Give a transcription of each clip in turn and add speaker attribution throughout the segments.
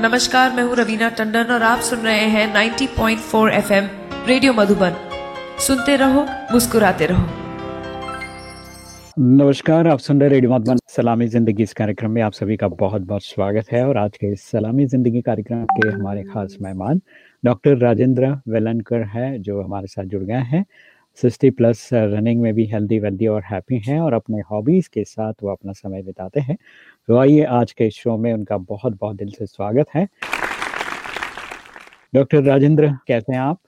Speaker 1: नमस्कार, मैं हूँ रवीना टंडन और आप सुन रहे हैं 90.4 एफएम रेडियो मधुबन। सुनते रहो, मुस्कुराते रहो।
Speaker 2: नमस्कार, आप सुन रहे रेडियो मधुबन। सलामी ज़िंदगी इस कार्यक्रम में आप सभी का बहुत बहुत स्वागत है और आज के इस सलामी ज़िंदगी कार्यक्रम के हमारे खास मेहमान डॉक्टर राजेंद्र वेलनकर है, जो हमारे साथ जुड़ गए हैं। सिक्सटी प्लस रनिंग में भी हेल्दी, वेल्दी और हैप्पी हैं और अपने हॉबीज़ के साथ वो अपना समय बिताते हैं। तो आइए आज के शो में उनका बहुत बहुत दिल से स्वागत है। डॉक्टर राजेंद्र कैसे हैं आप?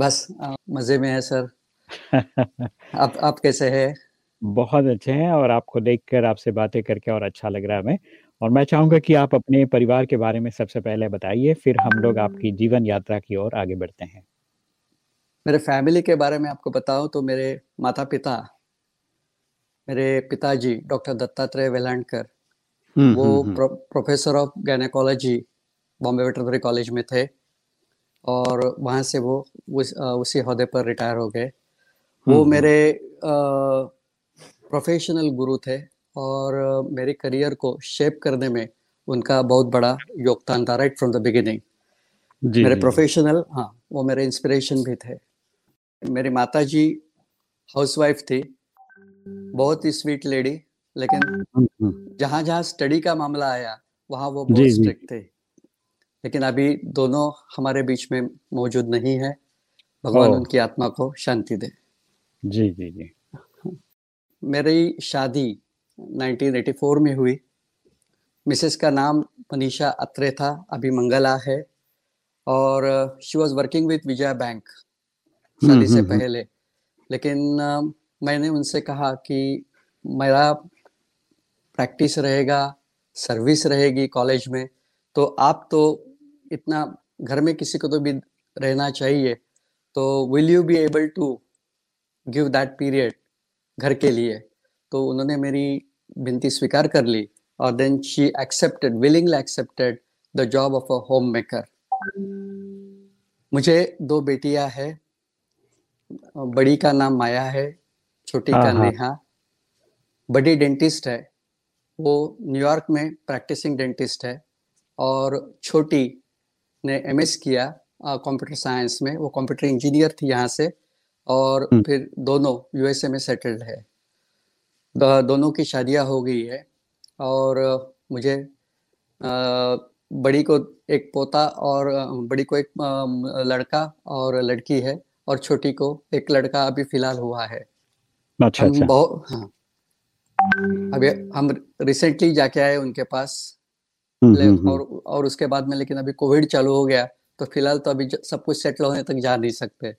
Speaker 3: बस मज़े में है सर। आप आप कैसे हैं?
Speaker 2: बहुत अच्छे हैं और आपको देखकर आपसे बातें करके और अच्छा लग रहा है हमें। और मैं चाहूँगा कि आप अपने परिवार के बारे में सबसे पहले बताइए फिर हम लोग आपकी जीवन यात्रा की ओर आगे बढ़ते हैं।
Speaker 3: मेरे फैमिली के बारे में आपको बताऊँ तो मेरे माता पिता मेरे पिताजी डॉक्टर दत्तात्रेय वेलांडकर वो हम्म, हम्म। Pro, professor of gynaecology Bombay veterinary college में थे और वहाँ से वो उस, उसी अहदे पर रिटायर हो गए। वो मेरे प्रोफेशनल गुरु थे और मेरे करियर को शेप करने में उनका बहुत बड़ा योगदान था राइट फ्रॉम द बिगिनिंग मेरे प्रोफेशनल हाँ वो मेरे इंस्पिरेशन भी थे। मेरी माता जी हाउसवाइफ थी बहुत ही स्वीट लेडी लेकिन। जहाँ जहाँ स्टडी का मामला आया वहाँ वो बहुत स्ट्रिक्ट थे। लेकिन अभी दोनों हमारे बीच में मौजूद नहीं है। भगवान उनकी आत्मा को शांति दे।
Speaker 2: जी जी जी।
Speaker 3: मेरी शादी 1984 में हुई। मिसेस का नाम मनीषा अत्रे था अभी मंगला है। और she was working with Vijay bank शादी हम्म, से हम्म, हम्म। पहले। लेकिन मैंने उनसे कहा कि मेरा प्रैक्टिस रहेगा सर्विस रहेगी कॉलेज में तो आप तो इतना घर में किसी को तो भी रहना चाहिए तो will you be able to give that period घर के लिए तो उन्होंने मेरी विनती स्वीकार कर ली और then she accepted willingly accepted the job of a homemaker मुझे दो बेटियाँ हैं बड़ी का नाम माया है छोटी का हाँ, हाँ। नेहा बड़ी डेंटिस्ट है वो न्यूयॉर्क में प्रैक्टिसिंग डेंटिस्ट है और छोटी ने एमएस किया कंप्यूटर साइंस में वो कंप्यूटर इंजीनियर थी यहाँ से और हम्म। फिर दोनों यूएसए में सेटल्ड है दोनों की शादियाँ हो गई है और मुझे बड़ी को एक पोता और बड़ी को एक लड़का और लड़की है और छोटी को एक लड़का अभी फ़िलहाल हुआ है
Speaker 2: अच्छा, अच्छा। बहुत
Speaker 3: हाँ अभी हम रिसेंटली जाके आए उनके पास। हम्म, हम्म, हम्म। और और उसके बाद में लेकिन अभी कोविड चालू हो गया तो फ़िलहाल तो अभी सब कुछ सेटल होने तक जा नहीं सकते।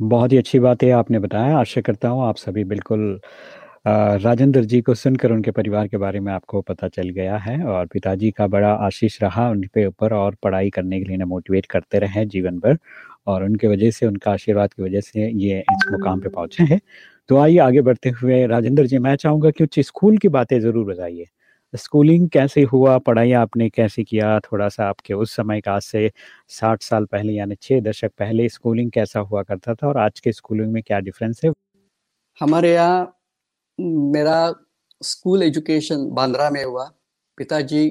Speaker 2: बहुत ही अच्छी बात है आपने बताया। आशा करता हूँ आप सभी बिल्कुल राजेंद्र जी को सुनकर उनके परिवार के बारे में आपको पता चल गया है और पिताजी का बड़ा आशीष रहा उनके ऊपर और पढ़ाई करने के लिए मोटिवेट करते रहे जीवन भर और उनके वजह से उनका आशीर्वाद की वजह से ये इस मुकाम पे पहुँचे हैं। तो आइए आगे बढ़ते हुए राजेंद्र जी, मैं चाहूँगा कि कुछ स्कूल की बातें ज़रूर बताइए। स्कूलिंग कैसे हुआ? पढ़ाई आपने कैसे किया? थोड़ा सा आपके उस समय का आज से साठ साल पहले यानी छः दशक पहले स्कूलिंग कैसा हुआ करता था और आज के स्कूलिंग में क्या डिफरेंस है?
Speaker 3: हमारे यहाँ, मेरा स्कूल एजुकेशन बांद्रा में हुआ। पिताजी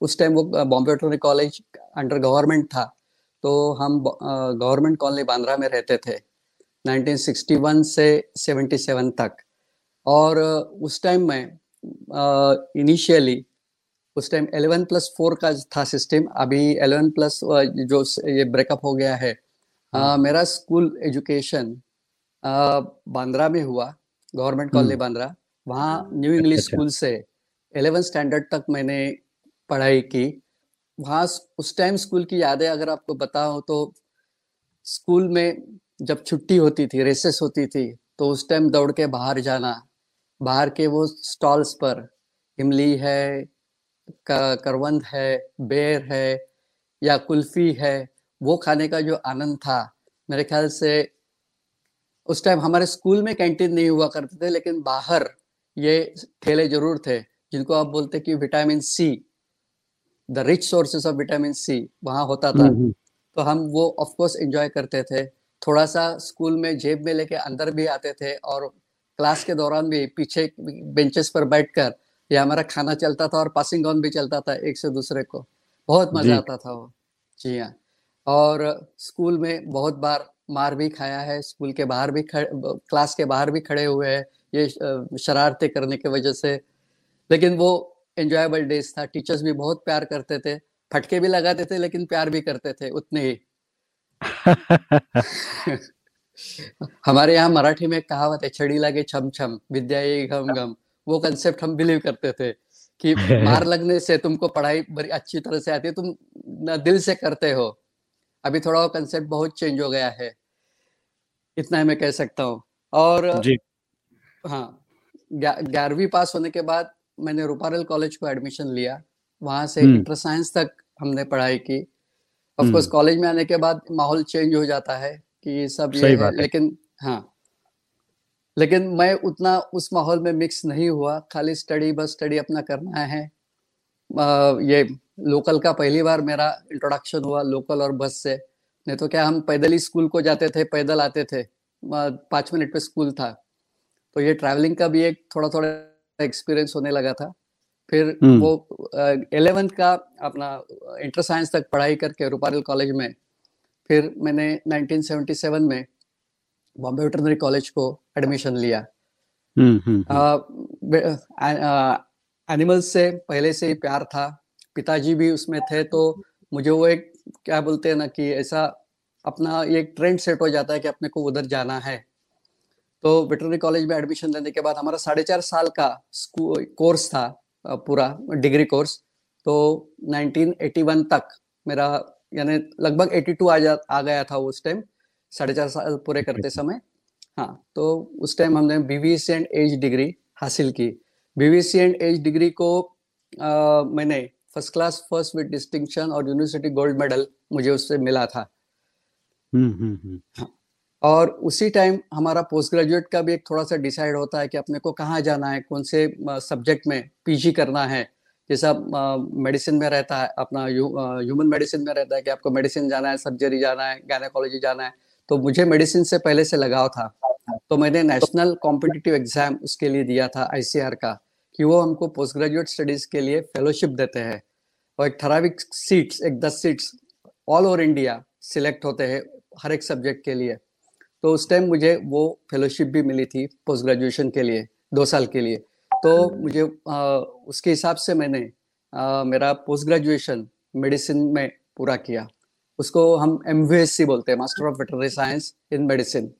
Speaker 3: उस टाइम वो Bombay veterinary college under government था। तो हम गवर्नमेंट कॉलोनी बांद्रा में रहते थे। 1961 से 77 तक। और उस टाइम में इनिशियली उस टाइम 11 प्लस फोर का था सिस्टम। अभी 11 प्लस जो ये ब्रेकअप हो गया है। हाँ. मेरा स्कूल एजुकेशन बांद्रा में हुआ गवर्नमेंट कॉलेज हम्म। बांद्रा। वहाँ न्यू इंग्लिश स्कूल से एलेवन स्टैंडर्ड तक मैंने पढ़ाई की। वहाँ उस टाइम स्कूल की यादें अगर आपको बताओ तो स्कूल में जब छुट्टी होती थी रेसेस होती थी तो उस टाइम दौड़ के बाहर जाना बाहर के वो स्टॉल्स पर इमली है करवंद है बेर है या कुल्फी है वो खाने का जो आनंद था मेरे ख्याल से उस टाइम हमारे स्कूल में कैंटीन नहीं हुआ करते थे लेकिन बाहर ये ठेले ज़रूर थे जिनको आप बोलते कि vitamin C the rich sources of vitamin C वहाँ होता था हम्म, हम्म। तो हम वो ऑफ़ कोर्स एंजॉय करते थे थोड़ा सा स्कूल में जेब में लेके अंदर भी आते थे और क्लास के दौरान भी पीछे बेंचेस पर बैठकर ये हमारा खाना चलता था और पासिंग ऑन भी चलता था एक से दूसरे को। बहुत मज़ा आता था वो। जी हाँ। और स्कूल में बहुत बार मार भी खाया है स्कूल के बाहर भी खड़े क्लास के बाहर भी खड़े हुए हैं ये शरारतें करने की वजह से। लेकिन वो एंजॉयबल डेज़ था। टीचर्स भी बहुत प्यार करते थे। फटके भी लगाते थे लेकिन प्यार भी करते थे उतने ही। हमारे यहाँ मराठी में कहावत है छड़ी लगे छम छम विद्या घम घम। वो कंसेप्ट हम बिलीव करते थे कि मार लगने से तुमको पढ़ाई बड़ी अच्छी तरह से आती है तुम दिल से करते हो। अभी थोड़ा वो कंसेप्ट बहुत चेंज हो गया है। इतना ही मैं कह सकता हूँ। और जी। हाँ ग्यारहवीं पास होने के बाद मैंने रूपारेल कॉलेज को एडमिशन लिया। वहाँ से इंटर हम्म। साइंस तक हमने पढ़ाई की। ऑफ़ कोर्स कॉलेज में आने के बाद माहौल चेंज हो जाता है कि सब ये है, लेकिन हाँ। लेकिन मैं उतना उस माहौल में मिक्स नहीं हुआ। खाली स्टडी बस स्टडी अपना करना है। आ, ये लोकल का पहली बार मेरा इंट्रोडक्शन हुआ लोकल और बस से। नहीं तो क्या हम पैदल ही स्कूल को जाते थे पैदल आते थे। पाँच मिनट पे स्कूल था। तो ये ट्रैवलिंग का भी एक थोड़ा थोड़ा एक्सपीरियंस होने लगा था। फिर हम्म। वो एलेवेंथ का अपना इंटर साइंस तक पढ़ाई करके रूपारेल कॉलेज में फिर मैंने 1977 में बॉम्बे वेटरनरी कॉलेज को एडमिशन लिया। एनिमल्स हम्म, हम्म, से पहले से ही प्यार था। पिताजी भी उसमें थे तो मुझे वो एक क्या बोलते हैं ना कि ऐसा अपना एक ट्रेंड सेट हो जाता है कि अपने को उधर जाना है। तो वेटरनरी कॉलेज में एडमिशन लेने के बाद हमारा साढ़े चार साल का कोर्स था। पूरा डिग्री कोर्स। तो 1981 तक मेरा यानी लगभग 82 आ जा आ गया था उस टाइम साढ़े चार साल पूरे करते समय। हाँ तो उस टाइम हमने बीवीसी एंड एज डिग्री हासिल की। बीवीसी एंड एज डिग्री को आ, मैंने first class first with distinction और यूनिवर्सिटी गोल्ड मेडल मुझे उससे मिला था। हम्म, हम्म, हम्म। हाँ। और उसी टाइम हमारा पोस्ट ग्रेजुएट का भी एक थोड़ा सा डिसाइड होता है कि अपने को कहाँ जाना है, कौन से सब्जेक्ट में पीजी करना है। जैसा मेडिसिन में रहता है, अपना ह्यूमन मेडिसिन में रहता है कि आपको मेडिसिन जाना है सर्जरी जाना है गायनाकोलॉजी जाना है। तो मुझे मेडिसिन से पहले से लगाव था। तो मैंने नेशनल कॉम्पिटिटिव एग्ज़ाम उसके लिए दिया था आईसीआर का, कि वो हमको पोस्ट ग्रेजुएट स्टडीज़ के लिए फेलोशिप देते हैं। और एक ठराविक सीट्स एक दस seats all over India select होते हैं हर एक सब्जेक्ट के लिए। तो उस टाइम मुझे वो फेलोशिप भी मिली थी पोस्ट ग्रेजुएशन के लिए दो साल के लिए। तो मुझे आ, उसके हिसाब से मैंने आ, मेरा पोस्ट ग्रेजुएशन मेडिसिन में पूरा किया। उसको हम एम बोलते हैं master of veterinary science in medicine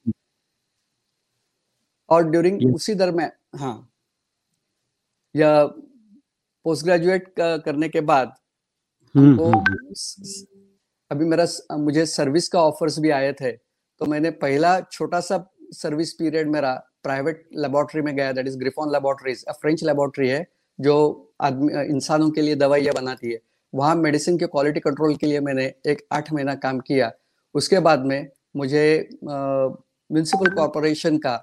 Speaker 3: और ड्यूरिंग उसी दर में हाँ या पोस्ट ग्रेजुएट करने के बाद हम्म, हमको हम्म, हम्म। अभी मेरा मुझे सर्विस का ऑफर्स भी आए थे। तो मैंने पहला छोटा सा सर्विस पीरियड मेरा प्राइवेट लेबोरेटरी में गया that is Griffon laboratories French laboratory है जो आदमी इंसानों के लिए दवाइयाँ बनाती है। वहाँ मेडिसिन के क्वालिटी कंट्रोल के लिए मैंने एक आठ महीना काम किया। उसके बाद में मुझे म्यूनसिपल कॉरपोरेशन का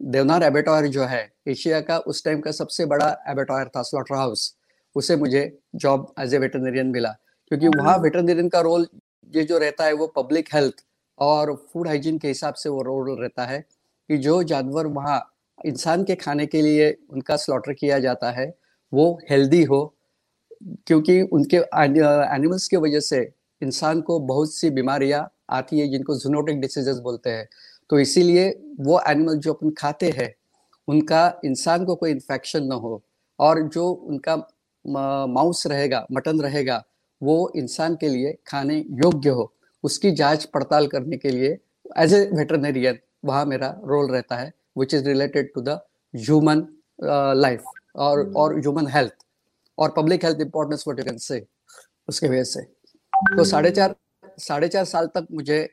Speaker 3: देवनार एबेटॉयर जो है एशिया का उस टाइम का सबसे बड़ा एबेटॉयर था स्लॉटर हाउस उसे मुझे जॉब एज ए वेटरनेरियन मिला। क्योंकि वहाँ वेटरनेरियन का रोल ये जो रहता है वो पब्लिक हेल्थ और फ़ूड हाइजीन के हिसाब से वो रोल रहता है कि जो जानवर वहाँ इंसान के खाने के लिए उनका स्लॉटर किया जाता है, वो हेल्दी हो, क्योंकि उनके एनिमल्स की वजह से इंसान को बहुत सी बीमारियाँ आती है जिनको जूनोटिक डिसीजेस बोलते हैं। तो इसीलिए वो एनिमल जो अपन खाते हैं, उनका इंसान को कोई इन्फेक्शन ना हो और जो उनका माउस रहेगा मटन रहेगा, वो इंसान के लिए खाने योग्य हो। उसकी जाँच पड़ताल करने के लिए एज ए वेटरनेरियन वहाँ मेरा रोल रहता है which is related to the human life और hmm. और ह्यूमन हेल्थ और public health importance what you can say उसके वजह से। तो साढ़े चार साढ़े चार साल तक मुझे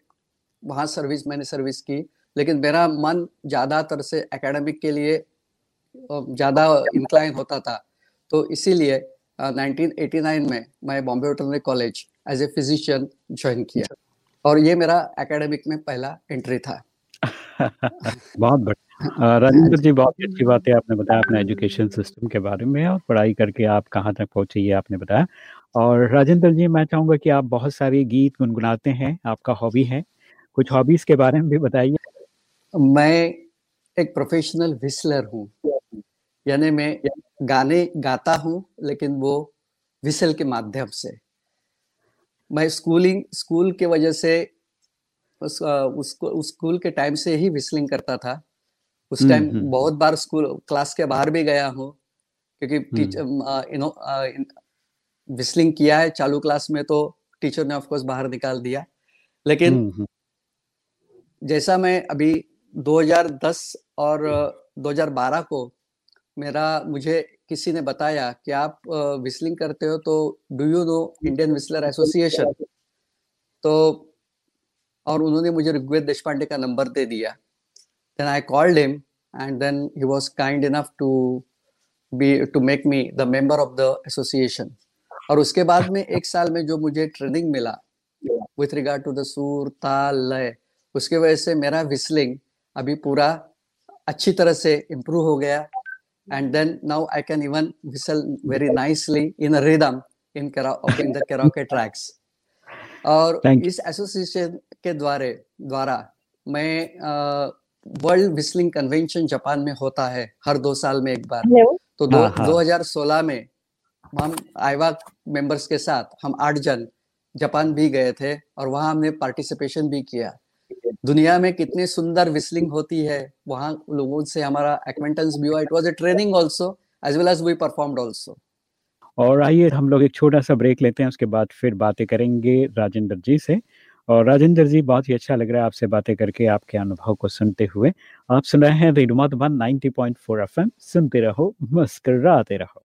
Speaker 3: वहाँ सर्विस मैंने सर्विस की लेकिन मेरा मन ज़्यादातर से एकेडमिक के लिए ज़्यादा इंक्लाइन होता था। तो इसीलिए 1989 में मैं Bombay veterinary college as a physician join किया और ये मेरा एकेडमिक में पहला एंट्री था।
Speaker 2: बहुत बढ़िया। राजेंद्र जी बहुत अच्छी बात है आपने बताया अपने एजुकेशन सिस्टम के बारे में और पढ़ाई करके आप कहाँ तक पहुँचे ये आपने बताया। और राजेंद्र जी मैं चाहूँगा कि आप बहुत सारे गीत गुनगुनाते हैं आपका हॉबी है। कुछ हॉबीज के बारे में भी बताइए।
Speaker 3: मैं एक प्रोफेशनल विस्लर हूँ। यानी मैं गाने गाता हूँ लेकिन वो विसल के माध्यम से। मैं स्कूलिंग स्कूल के वजह से उस उसको उस स्कूल के टाइम से ही विस्लिंग करता था उस
Speaker 2: हम्म,
Speaker 3: टाइम
Speaker 2: हम्म।
Speaker 3: बहुत बार स्कूल क्लास के बाहर भी गया हूँ क्योंकि
Speaker 2: हम्म।
Speaker 3: टीचर विस्लिंग किया है चालू क्लास में तो टीचर ने ऑफ़ कोर्स बाहर निकाल दिया लेकिन
Speaker 2: हम्म, हम्म,
Speaker 3: जैसा मैं अभी 2010 और अ, 2012 को मेरा मुझे किसी ने बताया कि आप विस्लिंग करते हो तो do you know Indian whistler association तो और उन्होंने मुझे ऋग्वेद देशपांडे का नंबर दे दिया। Then I called him and then he was kind enough to be to make me the member of the association और उसके बाद में एक साल में जो मुझे ट्रेनिंग मिला with regard to the sur taal लय उसके वजह से मेरा विस्लिंग अभी पूरा अच्छी तरह से इम्प्रूव हो गया। And then now I can even whistle very nicely in rhythm in in the karaoke tracks और
Speaker 2: Thank you.
Speaker 3: इस एसोसिएशन के द्वारे द्वारा मैं वर्ल्ड विस्लिंग कन्वेंशन जापान में होता है हर दो साल में एक बार तो दो,
Speaker 2: हाँ, हाँ।
Speaker 3: 2016 में हम आईवा मेंबर्स के साथ हम आठ जन जापान भी गए थे और वहाँ हमने पार्टिसिपेशन भी किया दुनिया में कितनी सुंदर विस्लिंग होती है, वहाँ लोगों से हमारा एक्वेंटेंस भी हुआ। It was a training also as well as we performed also
Speaker 2: और आइए हम लोग एक छोटा सा ब्रेक लेते हैं, उसके बाद फिर बातें करेंगे राजेंद्र जी से। और राजेंद्र जी, बहुत ही अच्छा लग रहा है आपसे बातें करके, आपके अनुभव को सुनते हुए। आप सुन रहे हैं रेडियो मधुबन 90.4 एफएम। सुनते रहो, मुस्कराते रहो।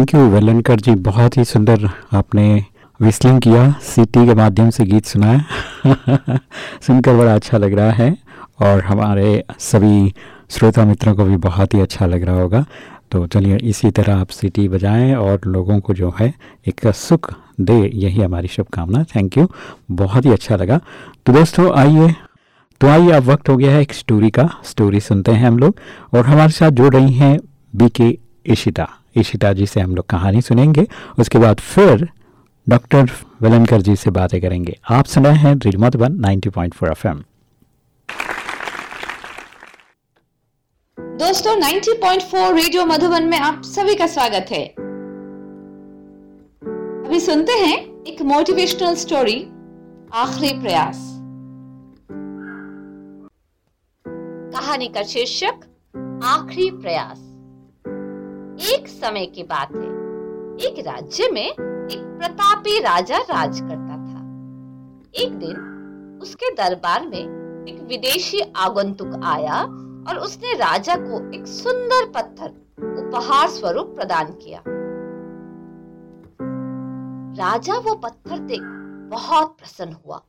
Speaker 2: थैंक यू वेलनकर जी बहुत ही सुंदर आपने विस्लिंग किया। सीटी के माध्यम से गीत सुनाया सुनकर बड़ा अच्छा लग रहा है और हमारे सभी श्रोता मित्रों को भी बहुत ही अच्छा लग रहा होगा। तो चलिए, इसी तरह आप सीटी बजाएँ और लोगों को जो है एक सुख दे, यही हमारी शुभकामना। थैंक यू बहुत ही अच्छा लगा। तो दोस्तों, आइए। तो आइए, अब वक्त हो गया है एक स्टोरी का। स्टोरी सुनते हैं हम लोग और हमारे साथ जुड़ रही हैं बी के इशिता इशिता जी से हम लोग कहानी सुनेंगे। उसके बाद फिर डॉक्टर वेलनकर जी से बातें करेंगे। आप सुना है ड्रिल मधुबन 90.4 एफएम।
Speaker 4: दोस्तों 90.4 रेडियो मधुबन में आप सभी का स्वागत है। अभी सुनते हैं एक मोटिवेशनल स्टोरी आखिरी प्रयास। कहानी का शीर्षक, आखिरी प्रयास। एक समय की बात है। एक राज्य में एक प्रतापी राजा राज करता था। एक दिन उसके दरबार में एक विदेशी आगंतुक आया और उसने राजा को एक सुंदर पत्थर, उपहार स्वरूप प्रदान किया। राजा वो पत्थर देख बहुत प्रसन्न हुआ।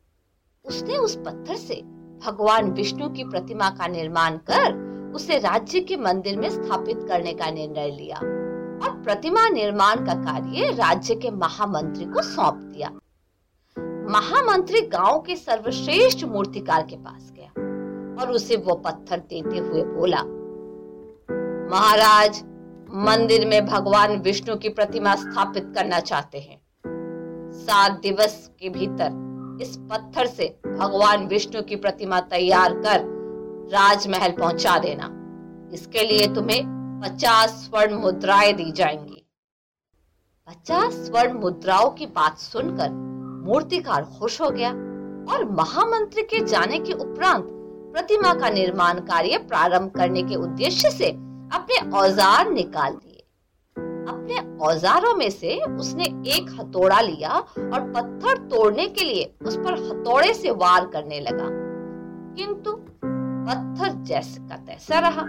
Speaker 4: उसने उस पत्थर से भगवान विष्णु की प्रतिमा का निर्माण कर उसे राज्य के मंदिर में स्थापित करने का निर्णय लिया और प्रतिमा निर्माण का कार्य राज्य के महामंत्री को सौंप दिया। महामंत्री गाँव के सर्वश्रेष्ठ मूर्तिकार के पास गया और उसे वो पत्थर देते हुए बोला, महाराज, मंदिर में भगवान विष्णु की प्रतिमा स्थापित करना चाहते हैं। सात दिवस के भीतर इस पत्थर से भगवान विष्णु की प्रतिमा तैयार कर राजमहल पहुँचा देना। इसके लिए तुम्हें पचास स्वर्ण मुद्राएँ दी जाएँगी। पचास स्वर्ण मुद्राओं की बात सुनकर मूर्तिकार खुश हो गया और महामंत्री के जाने के उपरांत प्रतिमा का निर्माण कार्य प्रारंभ करने के उद्देश्य से अपने औज़ार निकाल दिए। अपने औजारों में से उसने एक हथौड़ा लिया और पत्थर तोड़ने के लिए उस पर हथौड़े से वार करने लगा। किंतु पत्थर जैसे का तैसा रहा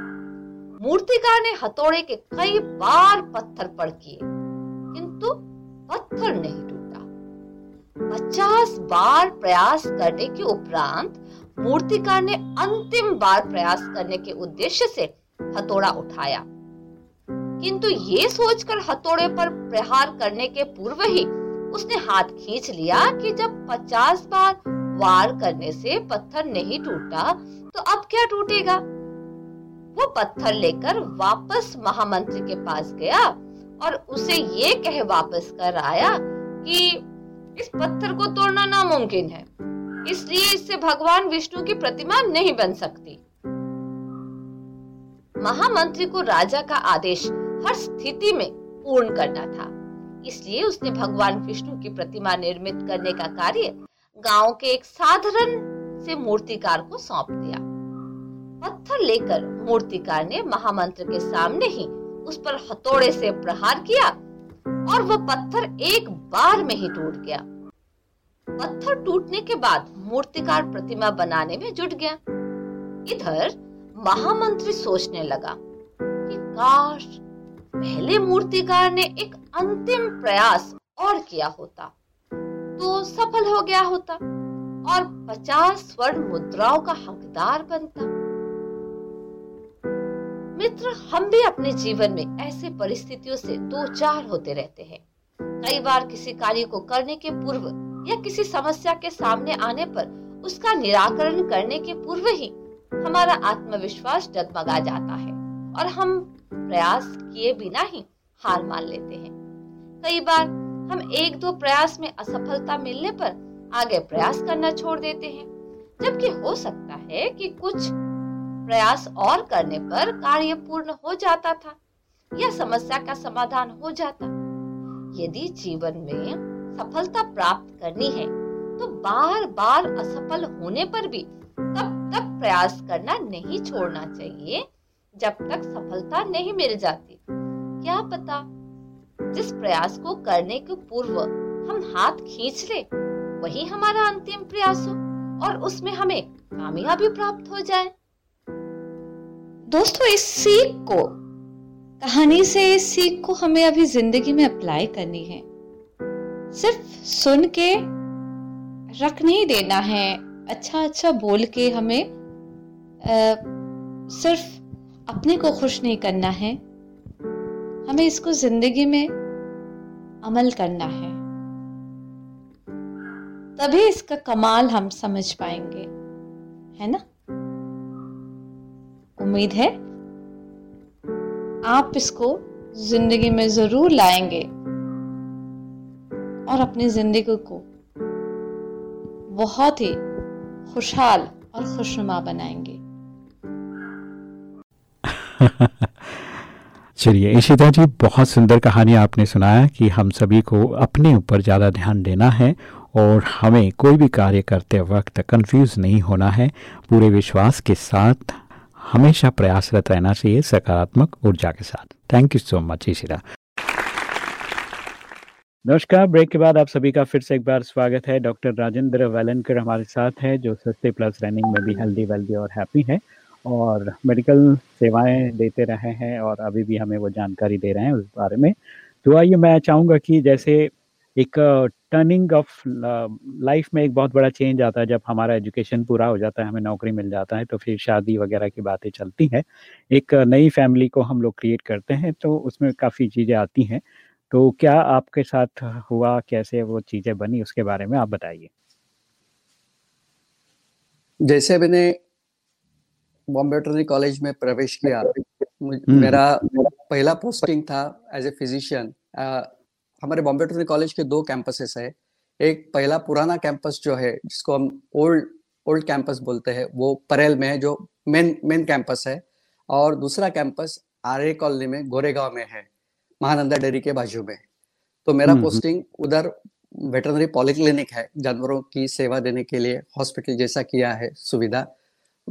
Speaker 4: मूर्तिकार ने हथौड़े के कई बार पत्थर पड़ किए, किंतु पत्थर नहीं टूटा। पचास बार प्रयास करने के उपरांत मूर्तिकार ने अंतिम बार प्रयास करने के उद्देश्य से हथौड़ा उठाया। किंतु ये सोचकर हथौड़े पर प्रहार करने के पूर्व ही उसने हाथ खींच लिया कि जब पचास बार वार करने से पत्थर नहीं टूटा तो अब क्या टूटेगा? वो पत्थर लेकर वापस महामंत्री के पास गया और उसे ये कह वापस कर आया कि इस पत्थर को तोड़ना नामुमकिन है। इसलिए इससे भगवान विष्णु की प्रतिमा नहीं बन सकती। महामंत्री को राजा का आदेश हर स्थिति में पूर्ण करना था। इसलिए उसने भगवान विष्णु की प्रतिमा निर्मित करने का कार्य गाँव के एक साधारण से मूर्तिकार को सौंप दिया। पत्थर लेकर मूर्तिकार ने महामंत्र के सामने ही उस पर हथौड़े से प्रहार किया और वह पत्थर एक बार में ही टूट गया। पत्थर टूटने के बाद मूर्तिकार प्रतिमा बनाने में जुट गया। इधर महामंत्री सोचने लगा कि काश पहले मूर्तिकार ने एक अंतिम प्रयास और किया होता तो सफल हो गया होता। और पचास स्वर्ण मुद्राओं का हकदार बनता। मित्र, हम भी अपने जीवन में ऐसे परिस्थितियों से दो चार होते रहते हैं। कई बार किसी कार्य को करने के पूर्व या किसी समस्या के सामने आने पर उसका निराकरण करने के पूर्व ही हमारा आत्मविश्वास डगमगा जाता है और हम प्रयास किए बिना ही हार मान लेते हैं। कई बार हम एक दो प्रयास में असफलता मिलने पर आगे प्रयास करना छोड़ देते हैं। जबकि हो सकता है कि कुछ प्रयास और करने पर कार्य पूर्ण हो जाता था, या समस्या का समाधान हो जाता। यदि जीवन में सफलता प्राप्त करनी है तो बार बार असफल होने पर भी तब तक प्रयास करना नहीं छोड़ना चाहिए, जब तक सफलता नहीं मिल जाती। क्या पता जिस प्रयास को करने के पूर्व हम हाथ खींच ले वही हमारा अंतिम प्रयास हो और उसमें हमें कामयाबी प्राप्त हो जाए। दोस्तों इस सीख को
Speaker 5: कहानी से इस सीख को हमें अभी ज़िंदगी में अप्लाई करनी है। सिर्फ़ सुन के रख नहीं देना है अच्छा अच्छा बोल के हमें आ, सिर्फ़ अपने को खुश नहीं करना है। हमें इसको ज़िंदगी में अमल करना है। तभी इसका कमाल हम समझ पाएँगे। है ना? उम्मीद है आप इसको ज़िंदगी में ज़रूर लाएँगे और अपनी ज़िंदगी को बहुत ही खुशहाल और खुशनुमा बनाएँगे।
Speaker 2: चलिए, इशिता जी, बहुत सुंदर कहानी आपने सुनाया कि हम सभी को अपने ऊपर ज़्यादा ध्यान देना है और हमें कोई भी कार्य करते वक्त कंफ्यूज नहीं होना है। पूरे विश्वास के साथ हमेशा प्रयासरत रहना चाहिए सकारात्मक ऊर्जा के साथ। Thank you so much Ishita. नमस्कार, ब्रेक के बाद आप सभी का फिर से एक बार स्वागत है। डॉक्टर राजेंद्र वेलनकर हमारे साथ है, जो सस्ते प्लस रनिंग में भी हेल्दी वेल्दी और हैप्पी है और मेडिकल सेवाएँ देते रहे हैं और अभी भी हमें वो जानकारी दे रहे हैं उस बारे में। तो आइए, मैं चाहूँगा कि जैसे एक टर्निंग ऑफ़ लाइफ में एक बहुत बड़ा चेंज आता है जब हमारा एजुकेशन पूरा हो जाता है हमें नौकरी मिल जाता है तो फिर शादी वगैरह की बातें चलती हैं। एक नई फैमिली को हम लोग क्रिएट करते हैं तो उसमें काफ़ी चीज़ें आती हैं। तो क्या आपके साथ हुआ कैसे वो चीज़ें बनी उसके बारे में आप बताइए।
Speaker 3: जैसे मैंने बॉम्बे वेटरनरी कॉलेज में प्रवेश किया हम्म। मेरा पहला पोस्टिंग था एज ए फिजिशियन हमारे बॉम्बे वेटरनरी कॉलेज के दो कैंपसेस है। एक पहला पुराना कैंपस जो है जिसको हम ओल्ड ओल्ड कैंपस बोलते हैं वो परेल में है जो मेन मेन कैंपस है। और दूसरा कैंपस आर्य कॉलोनी में गोरेगांव में है महानंदा डेयरी के बाजू में। तो मेरा पोस्टिंग हम्म, हम्म। उधर वेटरनरी पॉलिक्लिनिक है जानवरों की सेवा देने के लिए हॉस्पिटल जैसा किया है सुविधा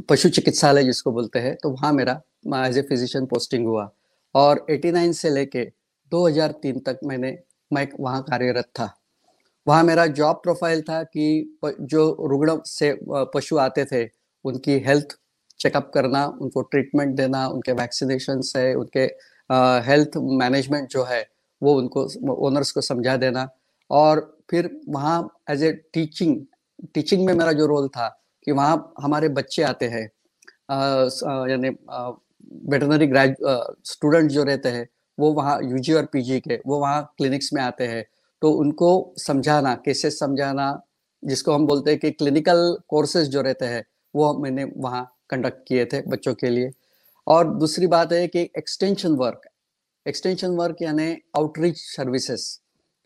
Speaker 3: पशु चिकित्सालय जिसको बोलते हैं तो वहाँ मेरा एज ए फिजिशियन पोस्टिंग हुआ। और 89 से लेके 2003 तक मैंने मैं वहाँ कार्यरत था। वहाँ मेरा जॉब प्रोफ़ाइल था कि जो रुग्ण से पशु आते थे, उनकी हेल्थ चेकअप करना, उनको ट्रीटमेंट देना, उनके वैक्सीनेशन है, उनके हेल्थ मैनेजमेंट जो है, वो उनको ओनर्स को समझा देना। और फिर वहाँ एज ए टीचिंग टीचिंग में मेरा जो रोल था कि वहाँ हमारे बच्चे आते हैं यानी वेटनरी ग्रेज स्टूडेंट जो रहते हैं वो वहाँ यूजी और पीजी के, वो वहाँ क्लिनिक्स में आते हैं। तो उनको समझाना कैसे समझाना, जिसको हम बोलते हैं कि क्लिनिकल कोर्सेज जो रहते हैं, वो मैंने वहाँ कंडक्ट किए थे बच्चों के लिए। और दूसरी बात है कि एक्सटेंशन वर्क एक्सटेंशन वर्क यानी आउटरीच सर्विसेज़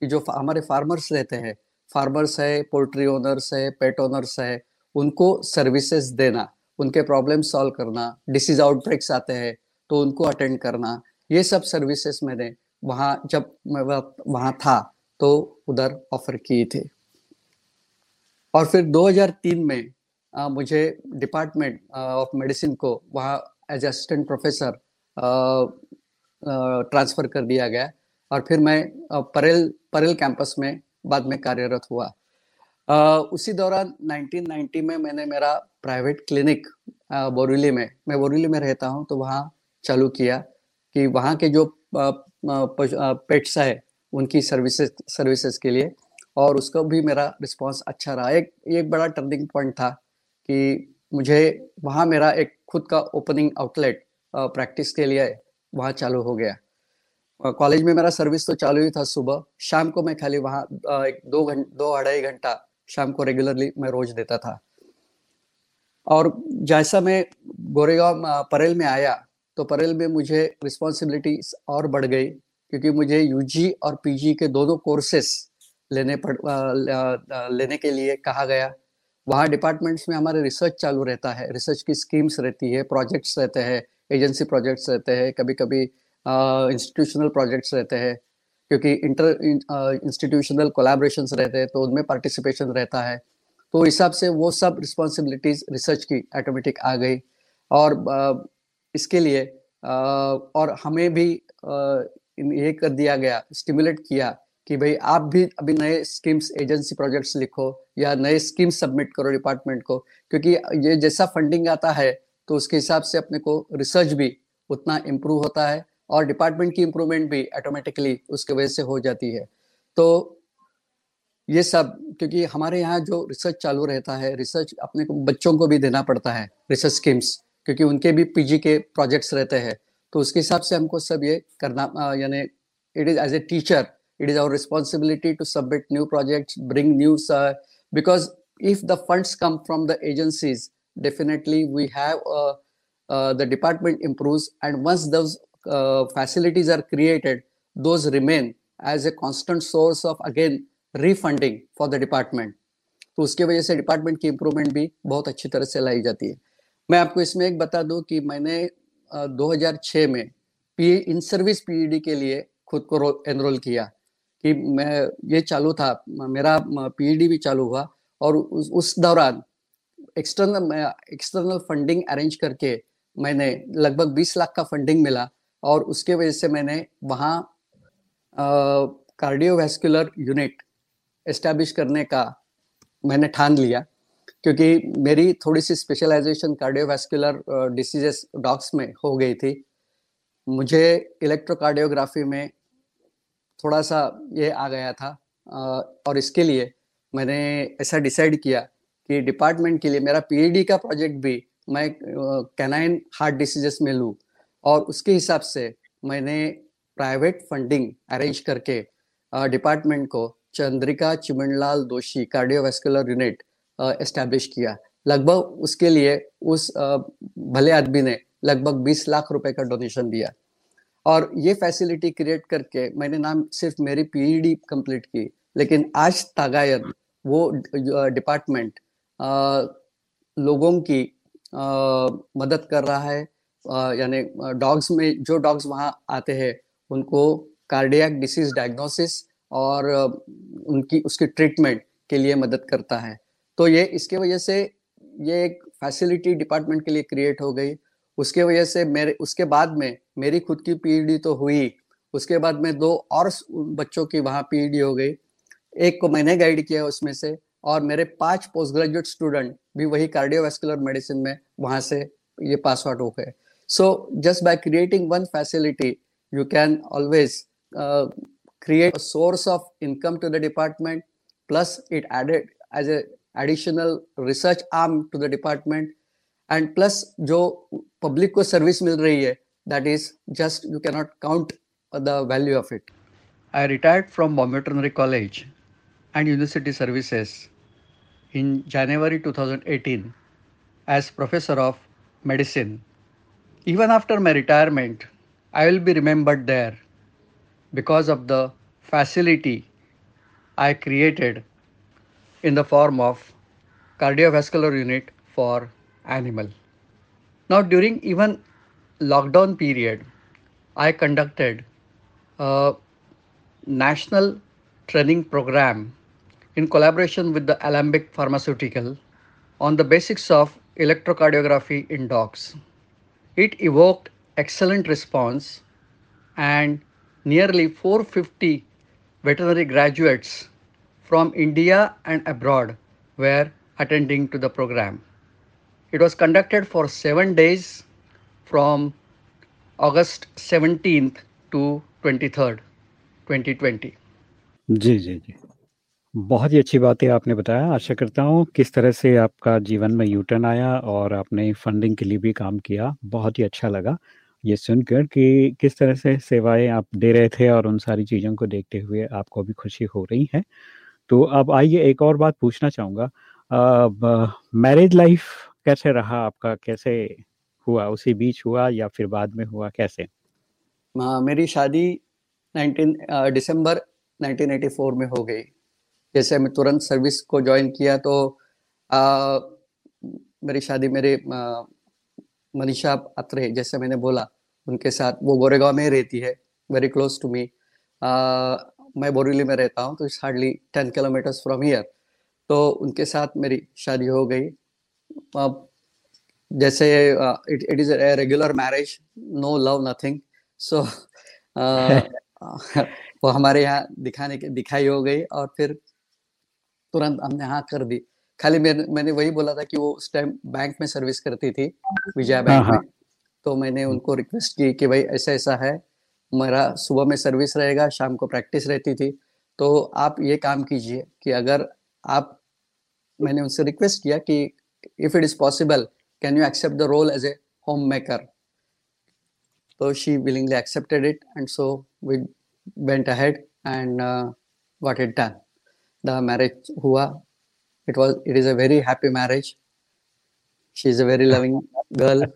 Speaker 3: कि जो हमारे फार्मर्स रहते हैं फार्मर्स है पोल्ट्री ओनर्स है पेट ओनर्स है, उनको सर्विसेज़ देना, उनके प्रॉब्लम सॉल्व करना डिसीज आउटब्रेक्स आते हैं तो उनको अटेंड करना ये सब सर्विसेज़ मैंने वहाँ जब मैं वहाँ था तो उधर ऑफ़र किए थे। और फिर 2003 में आ, मुझे डिपार्टमेंट ऑफ़ मेडिसिन को वहाँ एज असिस्टेंट प्रोफेसर ट्रांसफ़र कर दिया गया। और फिर मैं आ, परेल परेल कैंपस में बाद में कार्यरत हुआ। Uh, उसी दौरान 1990 में मैंने मेरा प्राइवेट क्लिनिक बोरीली में मैं बोरीली में रहता हूँ तो वहाँ चालू किया। कि वहाँ के जो पेट्स है, उनकी सर्विसेज़ सर्विसेज़ के लिए। और उसका भी मेरा रिस्पांस अच्छा रहा। एक एक बड़ा टर्निंग पॉइंट था कि मुझे, वहाँ मेरा एक खुद का ओपनिंग आउटलेट प्रैक्टिस के लिए वहाँ चालू हो गया। कॉलेज में मेरा सर्विस तो चालू ही था सुबह। शाम को मैं खाली वहाँ एक दो घंटे दो अढ़ाई घंटा शाम को रेगुलरली मैं रोज देता था। और जैसा मैं गोरेगांव परेल में आया तो परेल में मुझे रिस्पॉन्सिबिलिटी और बढ़ गई, क्योंकि मुझे यूजी और पीजी के दोनों कोर्सेस लेने पड़ लेने के लिए कहा गया। वहाँ डिपार्टमेंट्स में हमारे रिसर्च चालू रहता है। रिसर्च की स्कीम्स रहती है प्रोजेक्ट्स रहते हैं एजेंसी प्रोजेक्ट्स रहते हैं कभी कभी इंस्टीट्यूशनल प्रोजेक्ट्स रहते हैं, क्योंकि इंटर इंस्टीट्यूशनल कोलाब्रेशन रहते हैं तो उनमें पार्टिसिपेशन रहता है। तो हिसाब से वो सब रिस्पॉन्सिबिलिटीज रिसर्च की ऑटोमेटिक आ गई। और इसके लिए और हमें भी ये कर दिया गया स्टिमुलेट किया कि भाई आप भी अभी नए स्कीम्स एजेंसी प्रोजेक्ट्स लिखो या नए स्कीम्स सबमिट करो डिपार्टमेंट को, क्योंकि ये जैसा फंडिंग आता है तो उसके हिसाब से अपने को रिसर्च भी उतना इम्प्रूव होता है और डिपार्टमेंट की इम्प्रूवमेंट भी ऑटोमेटिकली उसके वजह से हो जाती है। तो ये सब, क्योंकि हमारे यहाँ जो रिसर्च चालू रहता है रिसर्च अपने को बच्चों को भी देना पड़ता है रिसर्च स्कीम्स क्योंकि उनके भी पीजी के प्रोजेक्ट्स रहते हैं। तो उसके हिसाब से हमको सब ये करना यानी it is as a teacher it is our responsibility to submit new project bring new because if the fund come from the agencies definitely we have the department improve and once the facilities are created those remain as a constant source of again refunding for the department तो उसकी वजह से department की improvement भी बहुत अच्छी तरह से लाई जाती है। मैं आपको इसमें एक बता दूँ कि मैंने 2006 में पी इन सर्विस पीईडी के लिए खुद को एनरोल किया कि मैं ये चालू था मेरा पीईडी भी चालू हुआ और उस, उस दौरान एक्सटर्नल एक्सटर्नल फंडिंग अरेंज करके मैंने लगभग 20 लाख का फंडिंग मिला और उसके वजह से मैंने वहाँ कार्डियोवैस्कुलर यूनिट एस्टेब्लिश करने का मैंने ठान लिया। क्योंकि मेरी थोड़ी सी स्पेशलाइजेशन कार्डियोवैस्कुलर डिसीजेस डॉक्स में हो गई थी। मुझे इलेक्ट्रोकार्डियोग्राफी में थोड़ा सा ये आ गया था और इसके लिए मैंने ऐसा डिसाइड किया कि डिपार्टमेंट के लिए मेरा पीएडी का प्रोजेक्ट भी मैं कैनाइन हार्ट डिसीजेस में लूँ। और उसके हिसाब से मैंने प्राइवेट फंडिंग अरेंज करके डिपार्टमेंट को Chandrika Chimanlal Doshi cardiovascular unit establish किया। लगभग उसके लिए उस भले आदमी ने लगभग 20 लाख रुपए का डोनेशन दिया। और ये फैसिलिटी क्रिएट करके मैंने नाम सिर्फ़ मेरी पीईडी कंप्लीट की लेकिन आज तागायत वो डिपार्टमेंट लोगों की आ, मदद कर रहा है। यानी डॉग्स में जो डॉग्स वहाँ आते हैं उनको कार्डियक डिसीज डायग्नोसिस और उनकी उसकी ट्रीटमेंट के लिए मदद करता है। तो ये इसके वजह से ये एक फैसिलिटी डिपार्टमेंट के लिए क्रिएट हो गई। उसके वजह से मेरे, उसके बाद में मेरी खुद की पीईडी तो हुई। उसके बाद में दो और बच्चों की वहाँ पीईडी हो गई। एक को मैंने गाइड किया उसमें से और मेरे पाँच पोस्ट ग्रेजुएट स्टूडेंट भी वही कार्डियोवैस्कुलर मेडिसिन में वहाँ से ये पास आउट हो गए। So just by creating one facility you can always a source of income to the department, plus it added as a additional research arm to the department and plus जो public को service मिल रही है that is just you cannot count the value of it. I retired from Bombay Veterinary College and University Services in January 2018 as professor of medicine. Even after my retirement, I will be remembered there because of the facility I created in the form of cardiovascular unit for animal. Now during even lockdown period, I conducted a national training program in collaboration with the Alembic Pharmaceutical on the basics of electrocardiography in dogs. It evoked excellent response and nearly 450 veterinary graduates from India and abroad were attending to the program. It was conducted for seven days from August 17th to 23rd, 2020.
Speaker 2: जी जी जी बहुत ही अच्छी बात है आपने बताया आशा करता हूँ किस तरह से आपका जीवन में यूटर्न आया और आपने फंडिंग के लिए भी काम किया बहुत ही अच्छा लगा ये सुनकर कि किस तरह से सेवाएँ आप दे रहे थे और उन सारी चीज़ों को देखते हुए आपको भी खुशी हो रही है तो अब आइए एक और बात पूछना चाहूँगा। मैरिज लाइफ कैसे रहा आपका? कैसे हुआ? उसी बीच हुआ या फिर बाद में हुआ? कैसे?
Speaker 3: मेरी शादी 19 दिसंबर 1984 में हो गई। जैसे मैं तुरंत सर्विस को ज्वाइन किया तो आ, मेरी शादी मेरे मनीषा अत्रे जैसे मैंने बोला उनके साथ वो गोरेगांव में रहती है वेरी क्लोज टू मी मैं बोरीली में रहता हूँ तो it's hardly ten kilometres from here तो उनके साथ मेरी शादी हो गई। uh, जैसे it it is regular marriage no love nothing so वो हमारे यहाँ दिखाने के दिखाई हो गई और फिर तुरंत हमने हाँ कर दी। खाली मैंने मैंने वही बोला था कि वो उस टाइम बैंक में सर्विस करती थी विजया बैंक हाँ, हाँ। में। तो मैंने उनको रिक्वेस्ट की कि भाई ऐसा ऐसा है मेरा सुबह में सर्विस रहेगा, शाम को प्रैक्टिस रहती थी। तो आप ये काम कीजिए कि अगर आप, मैंने उनसे रिक्वेस्ट किया कि if it is possible can you accept the role as a home maker तो she willingly accepted it and so we went ahead and what it done the marriage हुआ। It was it is a very happy marriage she is a very loving girl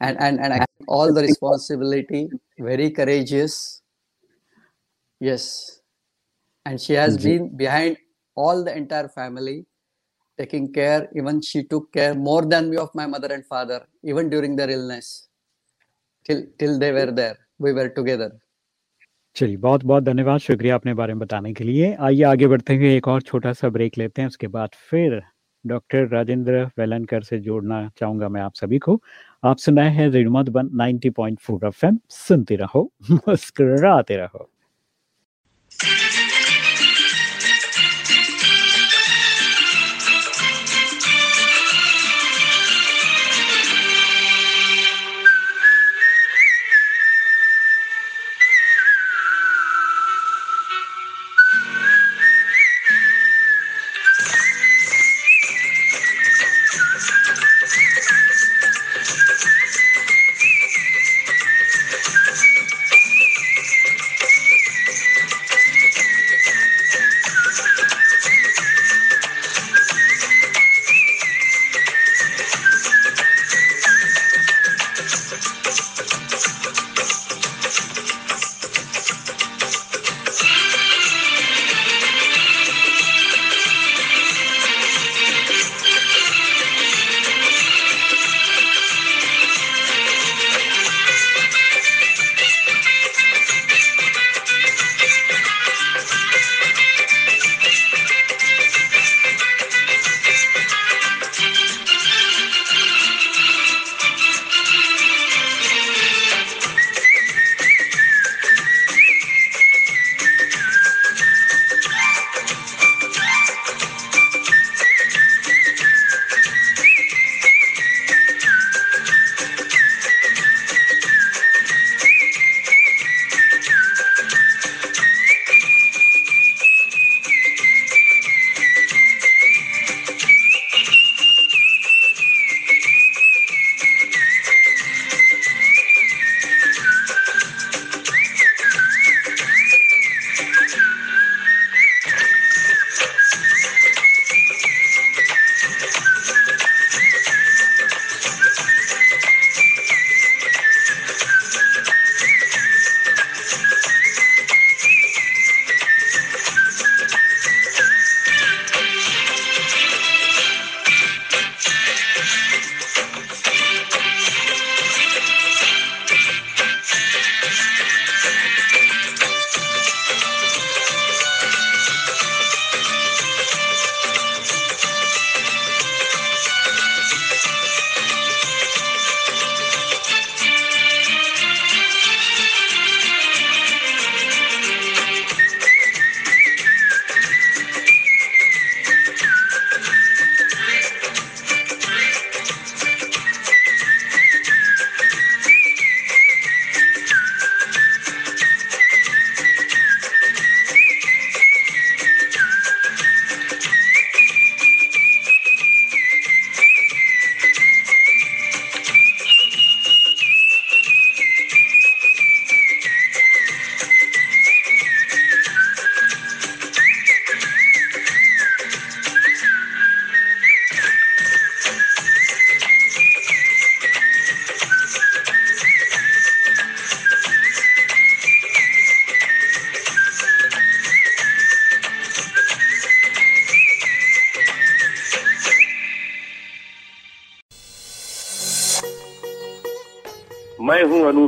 Speaker 3: and and and all the responsibility very courageous yes and she has mm-hmm. been behind all the entire family taking care even she took care more than me of my mother and father even during their illness till till they were there we were together
Speaker 2: चलिए बहुत बहुत धन्यवाद शुक्रिया अपने बारे में बताने के लिए आइए आगे बढ़ते हुए एक और छोटा सा ब्रेक लेते हैं उसके बाद फिर डॉक्टर राजेंद्र वेलनकर से जोड़ना चाहूँगा मैं आप सभी को। आप सुनाए हैं रेडियो मधुबन 90.4 एफएम। सुनते रहो, मुस्कुराते रहो।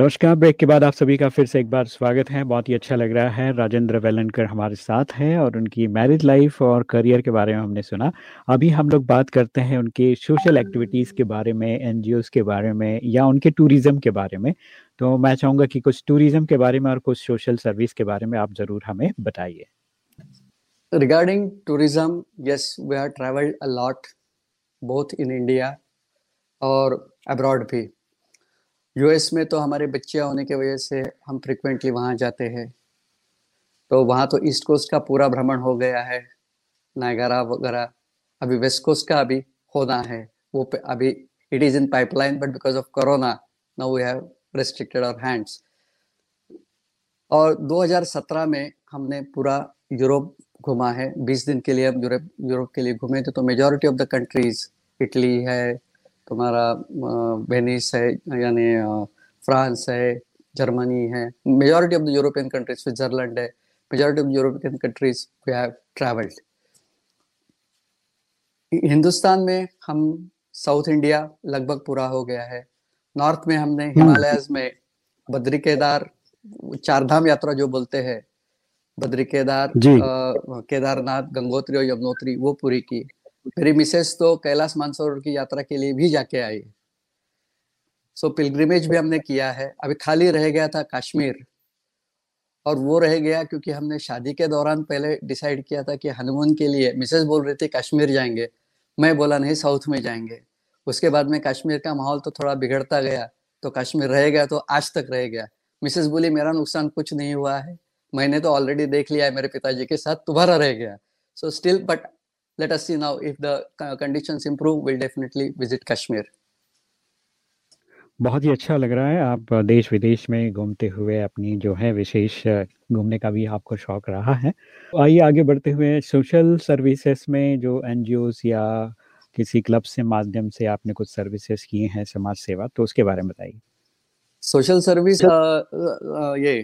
Speaker 2: नमस्कार, ब्रेक के बाद आप सभी का फिर से एक बार स्वागत है। बहुत ही अच्छा लग रहा है। राजेंद्र वेलनकर हमारे साथ हैं और उनकी मैरिज लाइफ और करियर के बारे में हमने सुना। अभी हम लोग बात करते हैं उनके सोशल एक्टिविटीज़ के बारे में एन के बारे में या उनके टूरिज़्म के बारे में। तो मैं चाहूँगा कि कुछ टूरिज़्म के बारे में और कुछ सोशल सर्विस के बारे में आप ज़रूर हमें बताइए।
Speaker 3: रिगार्डिंग टूरिज़्म और अब्रॉड भी। यूएस में तो हमारे बच्चे होने की वजह से हम फ्रिक्वेंटली वहाँ जाते हैं। तो वहाँ तो ईस्ट कोस्ट का पूरा भ्रमण हो गया है। नायगारा वगैरह, अभी वेस्ट कोस्ट का अभी होना है। वो अभी it is in pipeline but because of corona now we have restricted our hands और 2017 में हमने पूरा यूरोप घुमा है। 20 दिन के लिए हम यूरोप यूरोप के लिए घूमे थे तो majority of the countries Italy है तुम्हारा वेनिस है यानी फ्रांस है जर्मनी है majority of the European countries Switzerland है majority of European countries we have travelled Hindustan में हम साउथ इंडिया लगभग पूरा हो गया है। नॉर्थ में हमने हिमालयस में बद्री केदार चारधाम यात्रा जो बोलते हैं बद्री केदार केदारनाथ गंगोत्री और यमुनोत्री वो पूरी की। मेरी मिसेस तो कैलाश मानसरोवर की यात्रा के लिए भी जाके आई सो so, पिलग्रिमेज भी हमने किया है। अभी खाली रह गया था कश्मीर। और वो रह गया क्योंकि हमने शादी के दौरान पहले डिसाइड किया था कि हनुमान के लिए मिसेस बोल रही थी कश्मीर जाएँगे। मैं बोला नहीं साउथ में जाएँगे। उसके बाद में कश्मीर का माहौल तो थोड़ा बिगड़ता गया। तो कश्मीर रह गया तो आज तक रह गया। मिसेस बोली मेरा नुकसान कुछ नहीं हुआ है। मैंने तो ऑलरेडी देख लिया है मेरे पिताजी के साथ तुम्हारा रह गया। So still but let us see now if the conditions improve we'll definitely visit kashmir.
Speaker 2: बहुत ही अच्छा लग रहा है। आप देश विदेश में घूमते हुए अपनी जो है विशेष घूमने का भी आपको शौक रहा है। आइए आगे बढ़ते हुए सोशल सर्विसेज़ में जो एन या किसी क्लब से माध्यम से आपने कुछ सर्विसेज़ किए हैं समाज सेवा तो उसके बारे में बताइए।
Speaker 3: सोशल सर्विस ये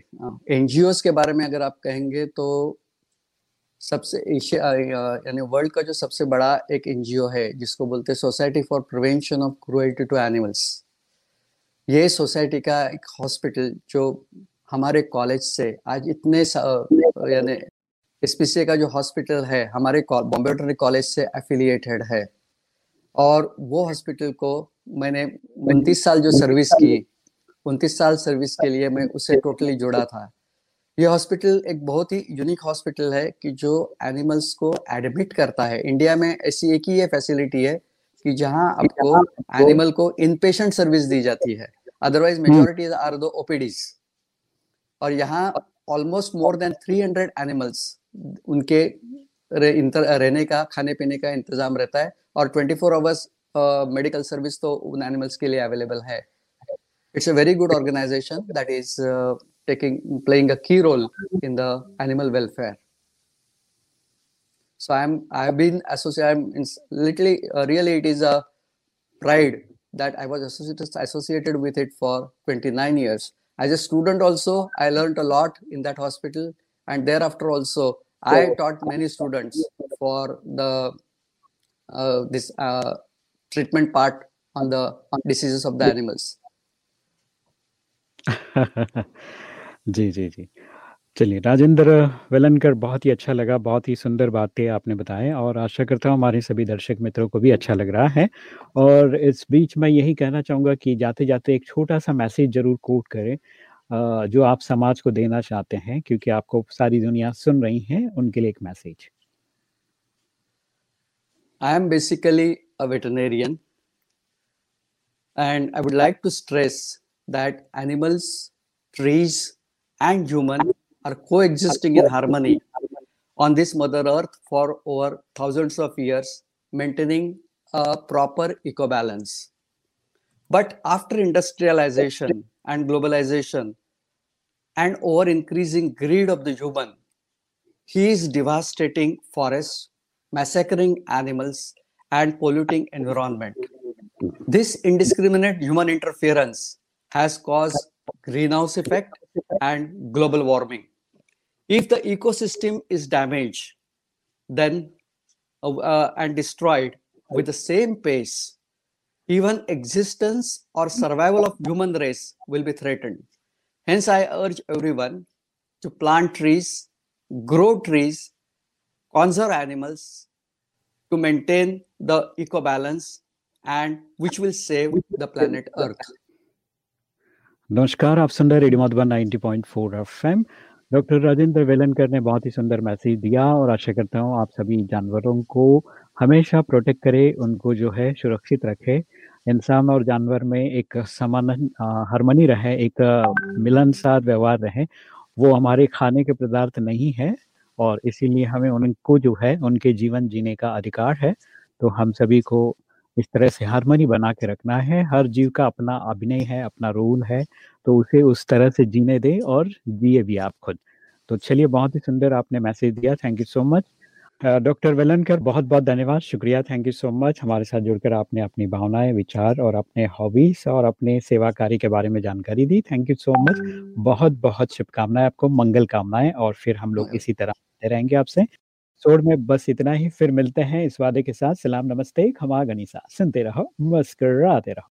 Speaker 3: एन के बारे में अगर आप कहेंगे तो सबसे एशिया यानी वर्ल्ड का जो सबसे बड़ा एक एनजीओ है, जिसको बोलते हैं society for prevention of cruelty to animals ये सोसाइटी का एक हॉस्पिटल जो हमारे कॉलेज से, आज इतने यानी एसपीसी का जो हॉस्पिटल है, हमारे बॉम्बे वेटरनरी कॉलेज से एफिलिएटेड है। और वो हॉस्पिटल को मैंने उनतीस साल जो सर्विस की, उनतीस साल सर्विस के लिए मैं उसे टोटली जुड़ा था। ये हॉस्पिटल एक बहुत ही यूनिक हॉस्पिटल है कि जो एनिमल्स को एडमिट करता है। इंडिया में ऐसी एक ही ये फैसिलिटी है कि जहाँ आपको एनिमल को इन पेशेंट सर्विस दी जाती है। अदरवाइज़ मेजोरिटी आर दो ओपीडीज और यहाँ ऑलमोस्ट मोर देन 300 एनिमल्स उनके रहने का खाने पीने का इंतज़ाम रहता है और 24 फोर आवर्स मेडिकल सर्विस तो उन एनिमल्स के लिए अवेलेबल है। It's a very good organisation that is taking playing a key role in the animal welfare. So i'm i've been associated i'm literally uh, really it is a pride that i was associated associated with it for 29 years. As a student also i learned a lot in that hospital. And thereafter also i taught many students for the uh, this uh, treatment part on the on diseases of the animals
Speaker 2: जी, जी, जी। चलिए राजेंद्र वेलनकर बहुत ही अच्छा लगा, बहुत ही सुंदर बातें आपने बताएँ और आशा करता हूँ हमारे सभी दर्शक मित्रों को भी अच्छा लग रहा है। और इस बीच मैं यही कहना चाहूँगा कि जाते-जाते एक छोटा-सा मैसेज ज़रूर कोट करें जो आप समाज को देना चाहते हैं क्योंकि आपको सारी दुनिया सुन रही है, उनके लिए एक message.
Speaker 3: I am basically veterinarian and I would like to stress that animals, trees and human are coexisting in harmony on this mother earth for over thousands of years maintaining a proper ecobalance. But after industrialization and globalization and over increasing greed of the human he is devastating forests massacring animals and polluting environment. This indiscriminate human interference has caused greenhouse effect and global warming. If the ecosystem is damaged, then uh, uh, and destroyed with the same pace, even existence or survival of human race will be threatened. Hence, I urge everyone to plant trees, grow trees, conserve animals to maintain the eco balance and which will save the planet Earth.
Speaker 2: नमस्कार, आप सुन रहे radio Madhuban 90.4 FM. Doctor Rajendra Velankar ने बहुत ही सुंदर message दिया और आशा करता हूँ आप सभी जानवरों को हमेशा प्रोटेक्ट करें, उनको जो है सुरक्षित रखे। इंसान और जानवर में एक समान हारमोनी रहे, एक मिलनसार व्यवहार रहे, वो हमारे खाने के पदार्थ नहीं है और इसीलिए हमें उनको जो है, उनके जीवन जीने का अधिकार है। तो हम सभी को इस तरह से हारमोनी बना के रखना है। हर जीव का अपना अभिनय है अपना रोल है तो उसे उस तरह से जीने दे और जिए भी आप खुद। तो चलिए बहुत ही सुंदर आपने मैसेज दिया। Thank you so much doctor Velankar बहुत बहुत धन्यवाद। शुक्रिया। थैंक यू सो मच हमारे साथ जुड़कर आपने अपनी भावनाएँ विचार और अपने हॉबीज और अपने सेवा कार्य के बारे में जानकारी दी। थैंक यू सो मच बहुत बहुत शुभकामनाएँ आपको मंगल कामनाएँ और फिर हम लोग इसी तरह रहेंगे आपसे। सोड में बस इतना ही। फिर मिलते हैं इस वादे के साथ। सलाम, नमस्ते। खमा गनीसा। सुनते रहो, मुस्कराते रहो।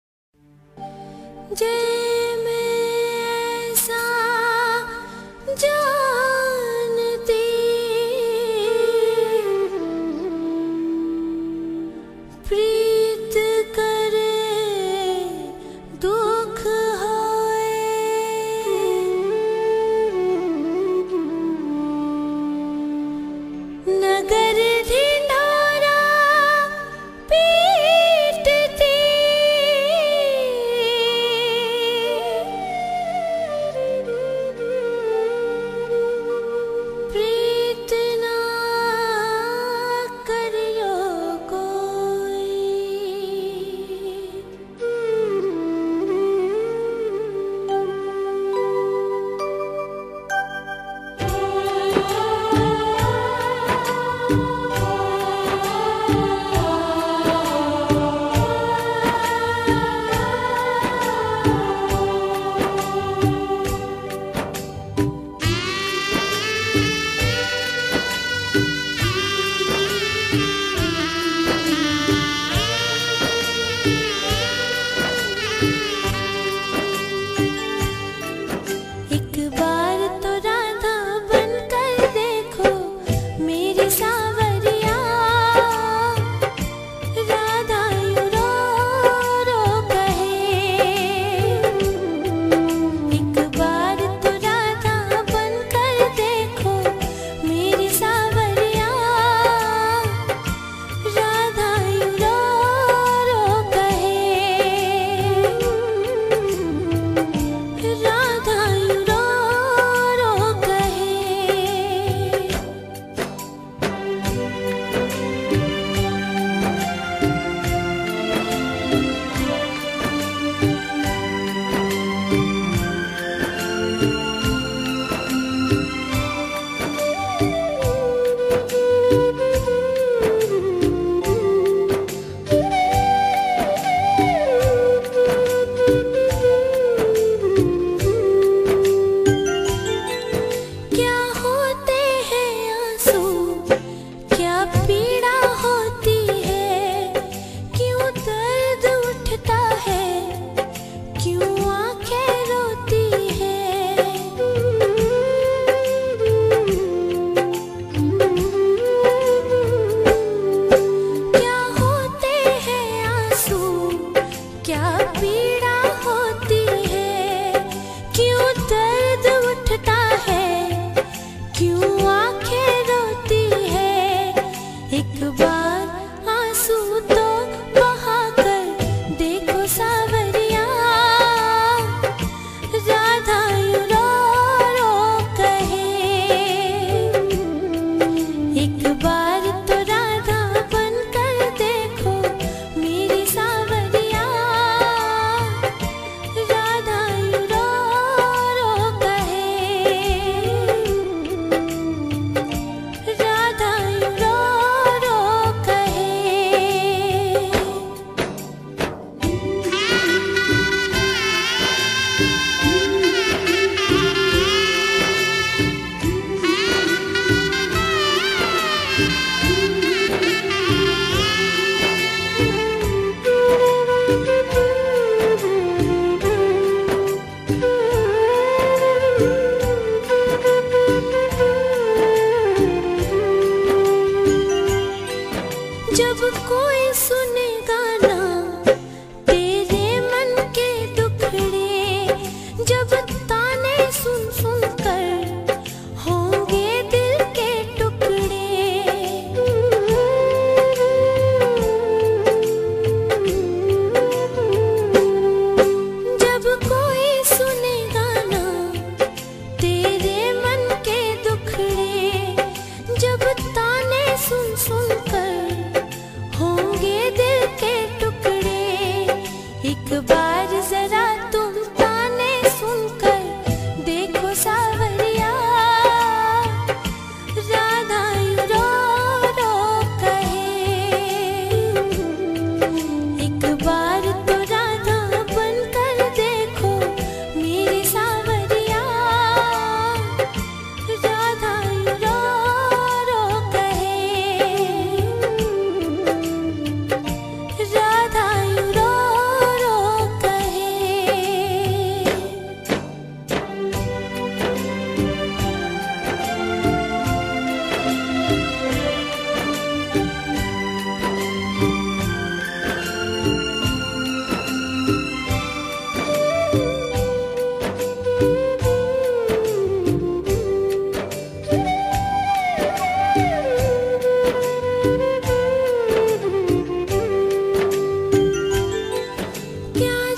Speaker 6: कोई सुने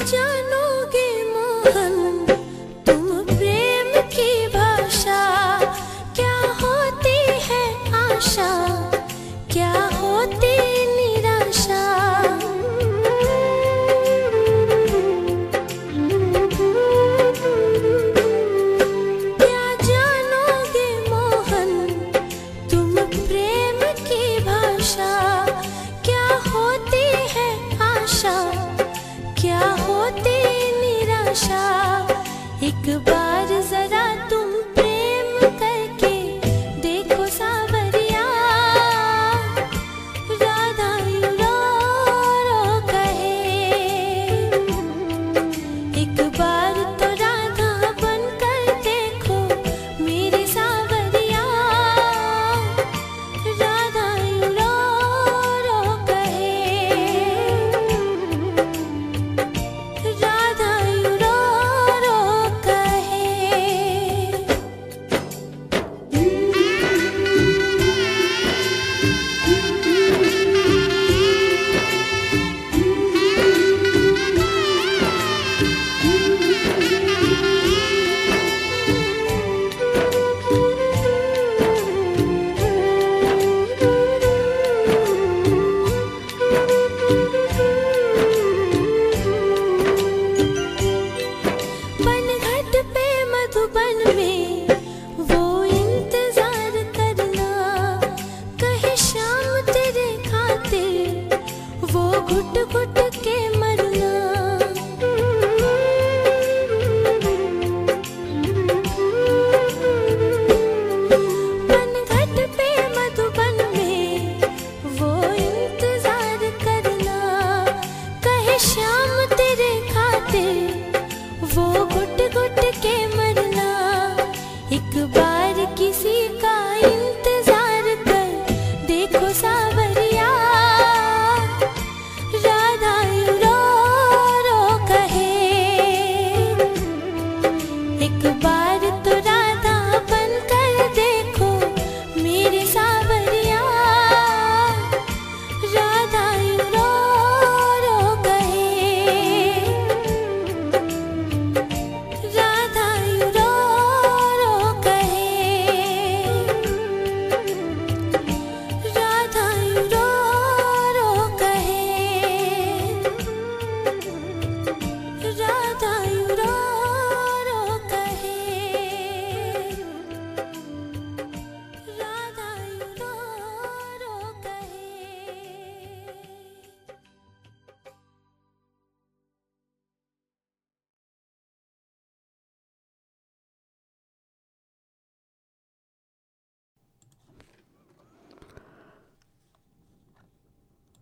Speaker 6: जानोगे मोहन।